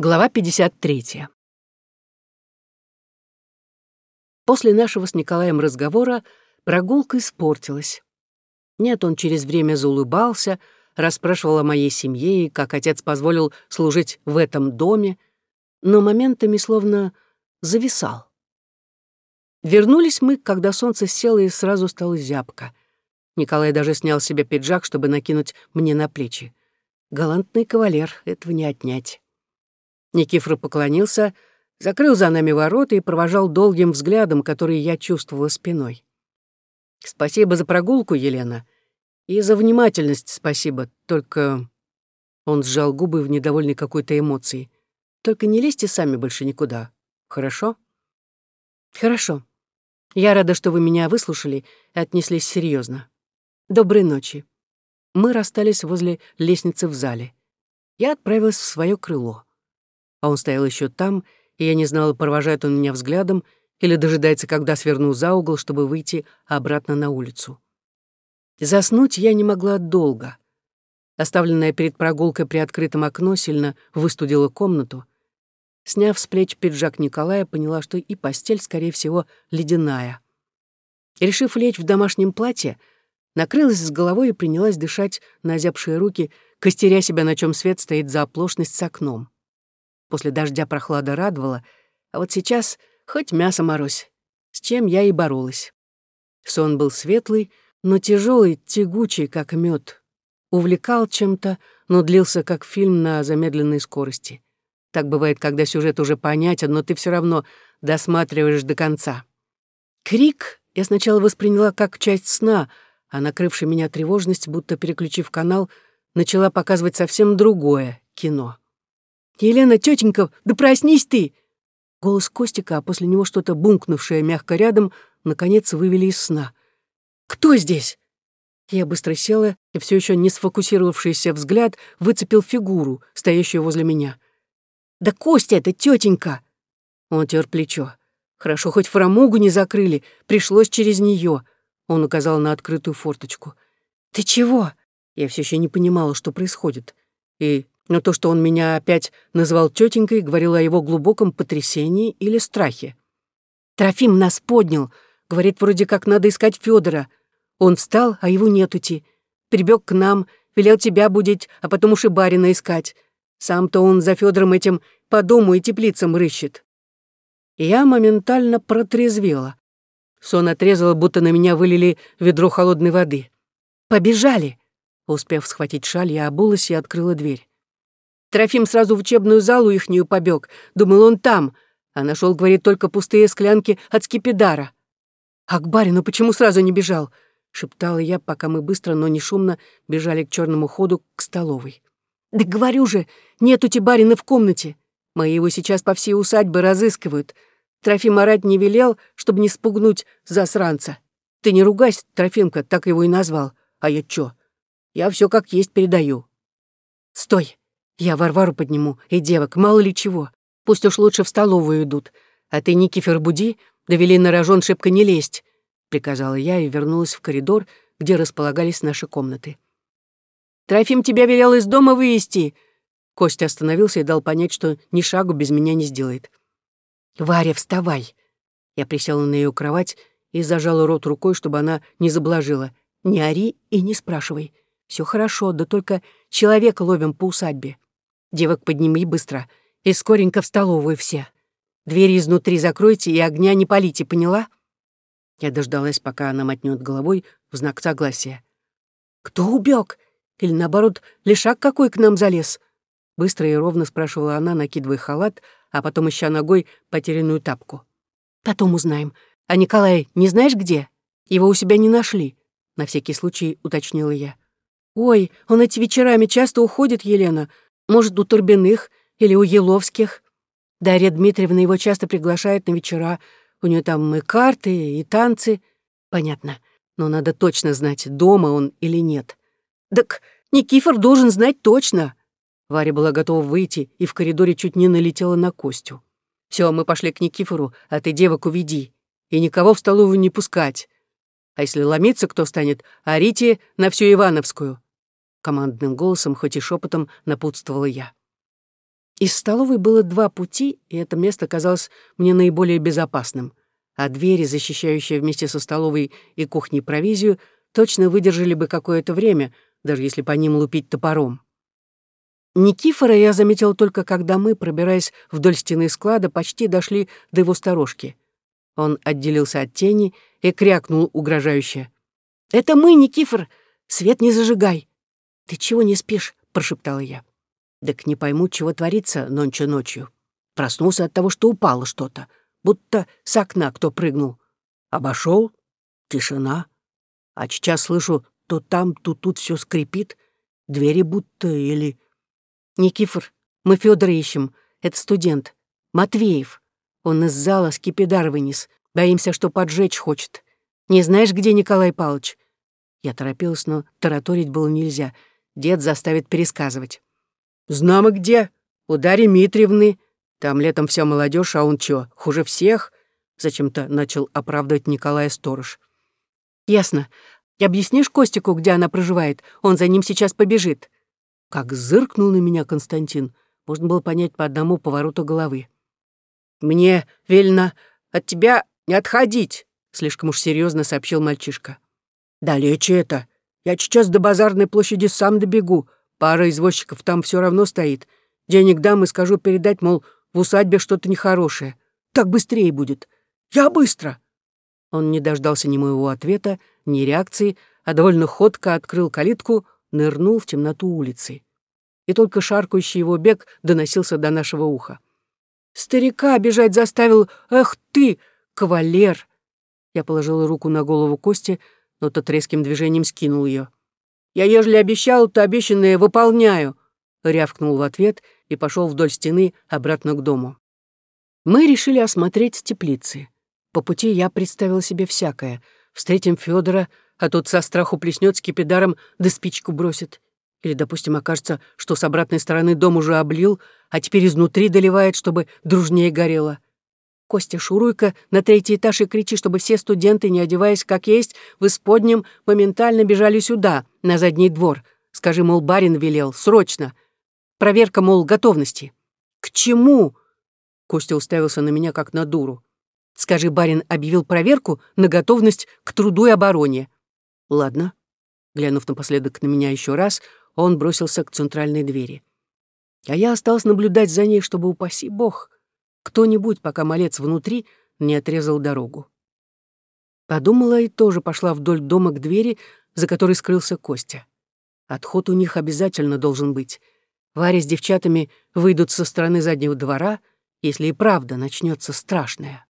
Глава 53. После нашего с Николаем разговора прогулка испортилась. Нет, он через время заулыбался, расспрашивал о моей семье и как отец позволил служить в этом доме, но моментами словно зависал. Вернулись мы, когда солнце село и сразу стало зябко. Николай даже снял себе пиджак, чтобы накинуть мне на плечи. Галантный кавалер, этого не отнять. Никифор поклонился, закрыл за нами ворота и провожал долгим взглядом, который я чувствовала спиной. «Спасибо за прогулку, Елена. И за внимательность спасибо. Только...» Он сжал губы в недовольной какой-то эмоции. «Только не лезьте сами больше никуда. Хорошо?» «Хорошо. Я рада, что вы меня выслушали и отнеслись серьезно. Доброй ночи». Мы расстались возле лестницы в зале. Я отправилась в свое крыло а он стоял еще там, и я не знала, провожает он меня взглядом или дожидается, когда сверну за угол, чтобы выйти обратно на улицу. Заснуть я не могла долго. Оставленное перед прогулкой при открытом окно сильно выстудило комнату. Сняв с плеч пиджак Николая, поняла, что и постель, скорее всего, ледяная. решив лечь в домашнем платье, накрылась с головой и принялась дышать на озябшие руки, костеря себя, на чем свет стоит за оплошность с окном. После дождя прохлада радовала, а вот сейчас хоть мясо морозь, с чем я и боролась. Сон был светлый, но тяжелый, тягучий, как мед. Увлекал чем-то, но длился как фильм на замедленной скорости. Так бывает, когда сюжет уже понятен, но ты все равно досматриваешь до конца. Крик я сначала восприняла как часть сна, а накрывшая меня тревожность, будто переключив канал, начала показывать совсем другое кино. «Елена, тетенька, да проснись ты!» Голос Костика, а после него что-то бумкнувшее мягко рядом, наконец вывели из сна. «Кто здесь?» Я быстро села, и все еще не сфокусировавшийся взгляд выцепил фигуру, стоящую возле меня. «Да Костя это тетенька!» Он тер плечо. «Хорошо, хоть фрамугу не закрыли, пришлось через нее. Он указал на открытую форточку. «Ты чего?» Я все еще не понимала, что происходит. И но то, что он меня опять назвал тетенькой, говорило о его глубоком потрясении или страхе. «Трофим нас поднял. Говорит, вроде как надо искать Федора. Он встал, а его нетути. Прибег к нам, велел тебя будить, а потом уж и барина искать. Сам-то он за Федором этим по дому и теплицам рыщет». Я моментально протрезвела. Сон отрезал, будто на меня вылили ведро холодной воды. «Побежали!» Успев схватить шаль, я обулась и открыла дверь. Трофим сразу в учебную залу ихнюю побег. Думал, он там. А нашел, говорит, только пустые склянки от скипидара. «А к барину почему сразу не бежал?» — шептала я, пока мы быстро, но не шумно бежали к черному ходу к столовой. «Да говорю же, нету тебе барина в комнате. Мои его сейчас по всей усадьбе разыскивают. Трофим орать не велел, чтобы не спугнуть засранца. Ты не ругайся, Трофимка, так его и назвал. А я чё? Я все как есть передаю». «Стой!» Я Варвару подниму и девок, мало ли чего. Пусть уж лучше в столовую идут. А ты, Никифор, буди, довели на рожон шибко не лезть», — приказала я и вернулась в коридор, где располагались наши комнаты. «Трофим тебя велел из дома вывести!» Костя остановился и дал понять, что ни шагу без меня не сделает. «Варя, вставай!» Я присела на ее кровать и зажала рот рукой, чтобы она не заблажила. «Не ори и не спрашивай. Все хорошо, да только человека ловим по усадьбе». Девок подними быстро. И скоренько в столовую все. Двери изнутри закройте и огня не полите, поняла?» Я дождалась, пока она мотнет головой в знак согласия. «Кто убег? Или, наоборот, лишак какой к нам залез?» Быстро и ровно спрашивала она, накидывая халат, а потом ища ногой потерянную тапку. «Потом узнаем. А Николай не знаешь где? Его у себя не нашли», — на всякий случай уточнила я. «Ой, он эти вечерами часто уходит, Елена. Может, у Турбиных или у Еловских. Дарья Дмитриевна его часто приглашает на вечера. У нее там и карты, и танцы. Понятно. Но надо точно знать, дома он или нет. Так Никифор должен знать точно. Варя была готова выйти и в коридоре чуть не налетела на Костю. Все, мы пошли к Никифору, а ты девок уведи. И никого в столовую не пускать. А если ломиться кто станет, орите на всю Ивановскую. Командным голосом, хоть и шепотом, напутствовала я. Из столовой было два пути, и это место казалось мне наиболее безопасным, а двери, защищающие вместе со столовой и кухней провизию, точно выдержали бы какое-то время, даже если по ним лупить топором. Никифора я заметил только, когда мы, пробираясь вдоль стены склада, почти дошли до его сторожки. Он отделился от тени и крякнул угрожающе. «Это мы, Никифор! Свет не зажигай!» «Ты чего не спишь?» — прошептала я. Так не пойму, чего творится нонче ночью. Проснулся от того, что упало что-то, будто с окна кто прыгнул. Обошел, тишина. А сейчас слышу, то там, то тут все скрипит, двери будто или... Никифор, мы Федора ищем, это студент. Матвеев. Он из зала скипидар вынес. Боимся, что поджечь хочет. Не знаешь, где Николай Павлович? Я торопилась, но тараторить было нельзя. Дед заставит пересказывать. Знамо где. У Дарьи Митриевны. Там летом вся молодежь, а он чё, хуже всех? Зачем-то начал оправдывать Николая Сторож. Ясно. Объяснишь Костику, где она проживает? Он за ним сейчас побежит. Как зыркнул на меня Константин, можно было понять по одному повороту головы. «Мне велено от тебя не отходить», — слишком уж серьезно сообщил мальчишка. «Далече это. Я сейчас до базарной площади сам добегу. Пара извозчиков там все равно стоит. Денег дам и скажу передать, мол, в усадьбе что-то нехорошее. Так быстрее будет. Я быстро!» Он не дождался ни моего ответа, ни реакции, а довольно ходко открыл калитку, нырнул в темноту улицы. И только шаркающий его бег доносился до нашего уха. «Старика бежать заставил! Эх ты, кавалер!» Я положила руку на голову Кости, но тот резким движением скинул ее. Я, ежели обещал, то обещанное выполняю», — рявкнул в ответ и пошел вдоль стены обратно к дому. Мы решили осмотреть теплицы. По пути я представил себе всякое. Встретим Федора, а тот со страху плеснет скипидаром да спичку бросит. Или, допустим, окажется, что с обратной стороны дом уже облил, а теперь изнутри доливает, чтобы дружнее горело. Костя, шуруй-ка на третий этаж и кричи, чтобы все студенты, не одеваясь как есть, в исподнем моментально бежали сюда, на задний двор. Скажи, мол, барин велел, срочно. Проверка, мол, готовности. К чему? Костя уставился на меня, как на дуру. Скажи, барин объявил проверку на готовность к труду и обороне. Ладно. Глянув напоследок на меня еще раз, он бросился к центральной двери. А я осталась наблюдать за ней, чтобы, упаси бог, кто-нибудь, пока малец внутри, не отрезал дорогу. Подумала и тоже пошла вдоль дома к двери, за которой скрылся Костя. Отход у них обязательно должен быть. Варя с девчатами выйдут со стороны заднего двора, если и правда начнется страшное.